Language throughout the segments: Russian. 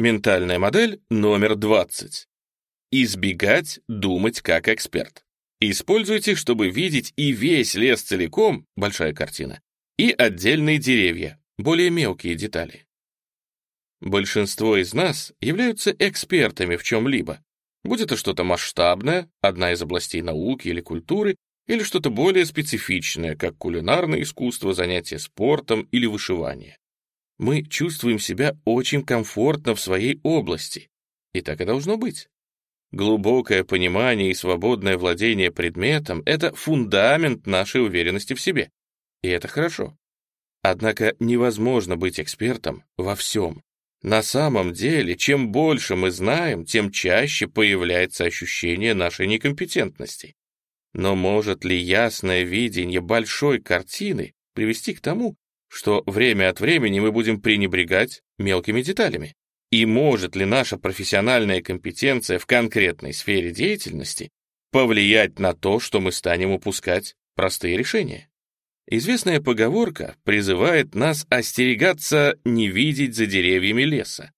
Ментальная модель номер 20. Избегать думать как эксперт. Используйте, чтобы видеть и весь лес целиком, большая картина, и отдельные деревья, более мелкие детали. Большинство из нас являются экспертами в чем-либо, будь это что-то масштабное, одна из областей науки или культуры, или что-то более специфичное, как кулинарное искусство, занятие спортом или вышивание. Мы чувствуем себя очень комфортно в своей области, и так и должно быть. Глубокое понимание и свободное владение предметом — это фундамент нашей уверенности в себе. И это хорошо. Однако невозможно быть экспертом во всем. На самом деле, чем больше мы знаем, тем чаще появляется ощущение нашей некомпетентности. Но может ли ясное видение большой картины привести к тому, что время от времени мы будем пренебрегать мелкими деталями? И может ли наша профессиональная компетенция в конкретной сфере деятельности повлиять на то, что мы станем упускать простые решения? Известная поговорка призывает нас остерегаться не видеть за деревьями леса,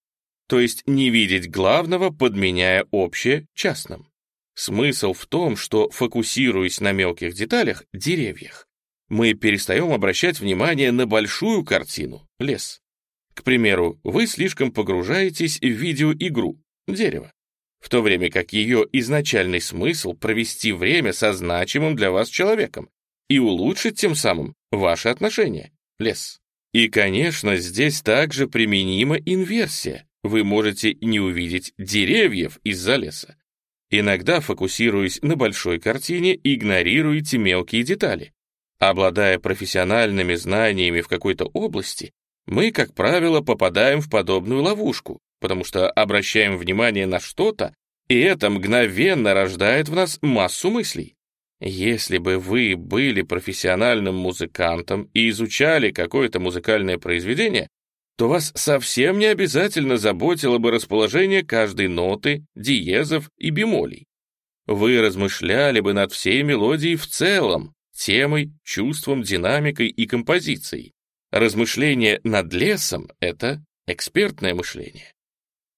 то есть не видеть главного, подменяя общее частным. Смысл в том, что, фокусируясь на мелких деталях, деревьях, мы перестаем обращать внимание на большую картину — лес. К примеру, вы слишком погружаетесь в видеоигру «Дерево», в то время как ее изначальный смысл провести время со значимым для вас человеком и улучшить тем самым ваши отношения, лес. И, конечно, здесь также применима инверсия. Вы можете не увидеть деревьев из-за леса. Иногда, фокусируясь на большой картине, игнорируете мелкие детали. Обладая профессиональными знаниями в какой-то области, мы, как правило, попадаем в подобную ловушку, потому что обращаем внимание на что-то, и это мгновенно рождает в нас массу мыслей. Если бы вы были профессиональным музыкантом и изучали какое-то музыкальное произведение, то вас совсем не обязательно заботило бы расположение каждой ноты, диезов и бемолей. Вы размышляли бы над всей мелодией в целом, темой, чувством, динамикой и композицией. Размышление над лесом — это экспертное мышление.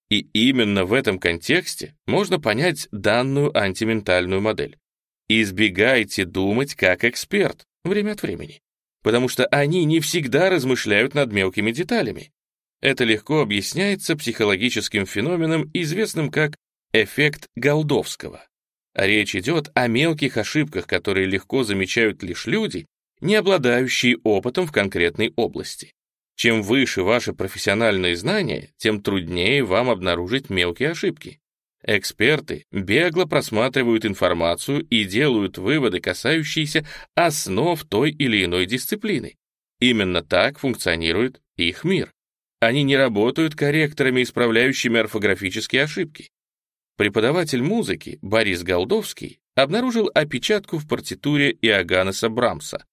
И именно в этом контексте можно понять данную антиментальную модель. Избегайте думать как эксперт время от времени, потому что они не всегда размышляют над мелкими деталями. Это легко объясняется психологическим феноменом, известным как эффект Голдовского. Речь идет о мелких ошибках, которые легко замечают лишь люди, не обладающие опытом в конкретной области. Чем выше ваши профессиональные знания, тем труднее вам обнаружить мелкие ошибки. Эксперты бегло просматривают информацию и делают выводы, касающиеся основ той или иной дисциплины. Именно так функционирует их мир. Они не работают корректорами, исправляющими орфографические ошибки. Преподаватель музыки Борис Голдовский обнаружил опечатку в партитуре Иоганнеса Брамса,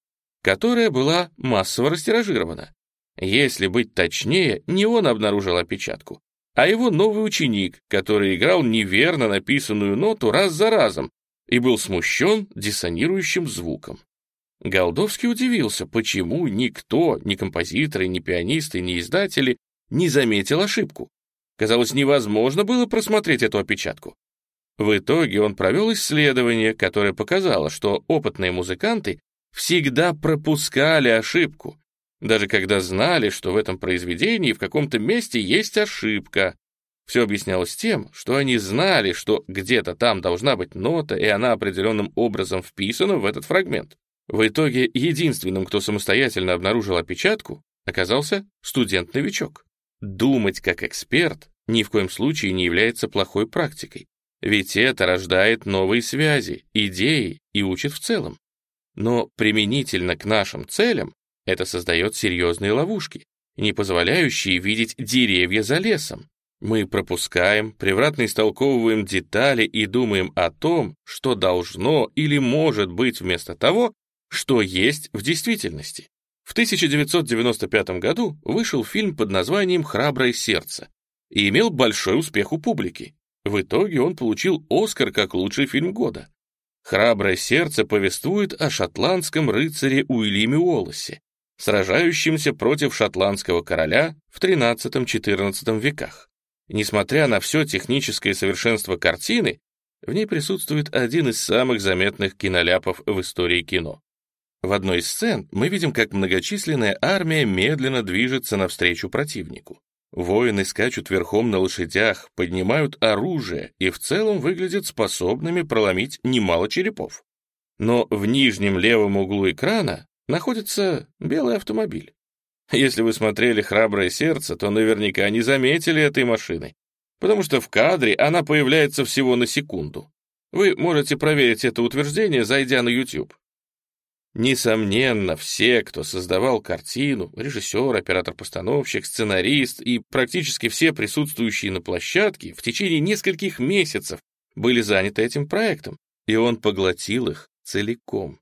которая была массово растиражирована. Если быть точнее, не он обнаружил опечатку, а его новый ученик, который играл неверно написанную ноту раз за разом и был смущен диссонирующим звуком. Голдовский удивился, почему никто, ни композиторы, ни пианисты, ни издатели, не заметил ошибку. Казалось, невозможно было просмотреть эту опечатку. В итоге он провел исследование, которое показало, что опытные музыканты всегда пропускали ошибку, даже когда знали, что в этом произведении в каком-то месте есть ошибка. Все объяснялось тем, что они знали, что где-то там должна быть нота, и она определенным образом вписана в этот фрагмент. В итоге единственным, кто самостоятельно обнаружил опечатку, оказался студент-новичок. Думать как эксперт ни в коем случае не является плохой практикой, ведь это рождает новые связи, идеи и учит в целом. Но применительно к нашим целям это создает серьезные ловушки, не позволяющие видеть деревья за лесом. Мы пропускаем, превратно истолковываем детали и думаем о том, что должно или может быть вместо того, что есть в действительности. В 1995 году вышел фильм под названием «Храброе сердце» и имел большой успех у публики. В итоге он получил Оскар как лучший фильм года. «Храброе сердце» повествует о шотландском рыцаре Уильяме Уоллесе, сражающемся против шотландского короля в XIII-XIV веках. Несмотря на все техническое совершенство картины, в ней присутствует один из самых заметных киноляпов в истории кино. В одной из сцен мы видим, как многочисленная армия медленно движется навстречу противнику. Воины скачут верхом на лошадях, поднимают оружие и в целом выглядят способными проломить немало черепов. Но в нижнем левом углу экрана находится белый автомобиль. Если вы смотрели «Храброе сердце», то наверняка не заметили этой машины, потому что в кадре она появляется всего на секунду. Вы можете проверить это утверждение, зайдя на YouTube. Несомненно, все, кто создавал картину, режиссер, оператор-постановщик, сценарист и практически все присутствующие на площадке в течение нескольких месяцев были заняты этим проектом, и он поглотил их целиком.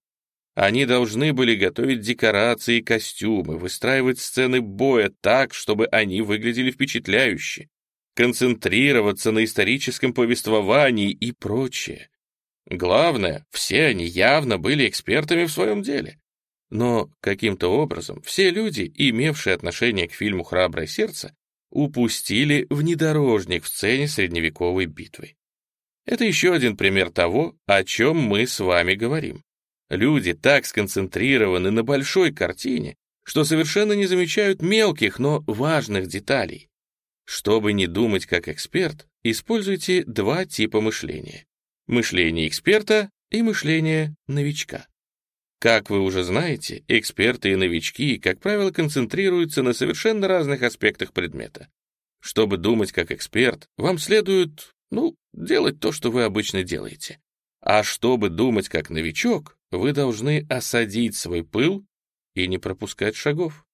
Они должны были готовить декорации и костюмы, выстраивать сцены боя так, чтобы они выглядели впечатляюще, концентрироваться на историческом повествовании и прочее. Главное, все они явно были экспертами в своем деле. Но каким-то образом все люди, имевшие отношение к фильму «Храброе сердце», упустили внедорожник в сцене средневековой битвы. Это еще один пример того, о чем мы с вами говорим. Люди так сконцентрированы на большой картине, что совершенно не замечают мелких, но важных деталей. Чтобы не думать как эксперт, используйте два типа мышления мышление эксперта и мышление новичка. Как вы уже знаете, эксперты и новички, как правило, концентрируются на совершенно разных аспектах предмета. Чтобы думать как эксперт, вам следует, ну, делать то, что вы обычно делаете. А чтобы думать как новичок, вы должны осадить свой пыл и не пропускать шагов.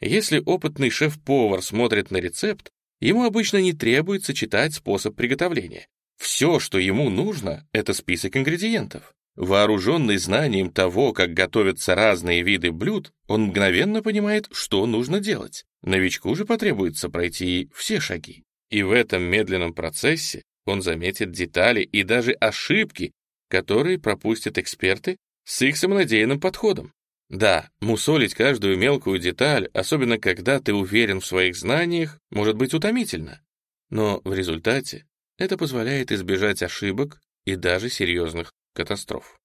Если опытный шеф-повар смотрит на рецепт, ему обычно не требуется читать способ приготовления. Все, что ему нужно, это список ингредиентов. Вооруженный знанием того, как готовятся разные виды блюд, он мгновенно понимает, что нужно делать. Новичку же потребуется пройти все шаги. И в этом медленном процессе он заметит детали и даже ошибки, которые пропустят эксперты с их самонадеянным подходом. Да, мусолить каждую мелкую деталь, особенно когда ты уверен в своих знаниях, может быть утомительно. Но в результате это позволяет избежать ошибок и даже серьезных катастроф.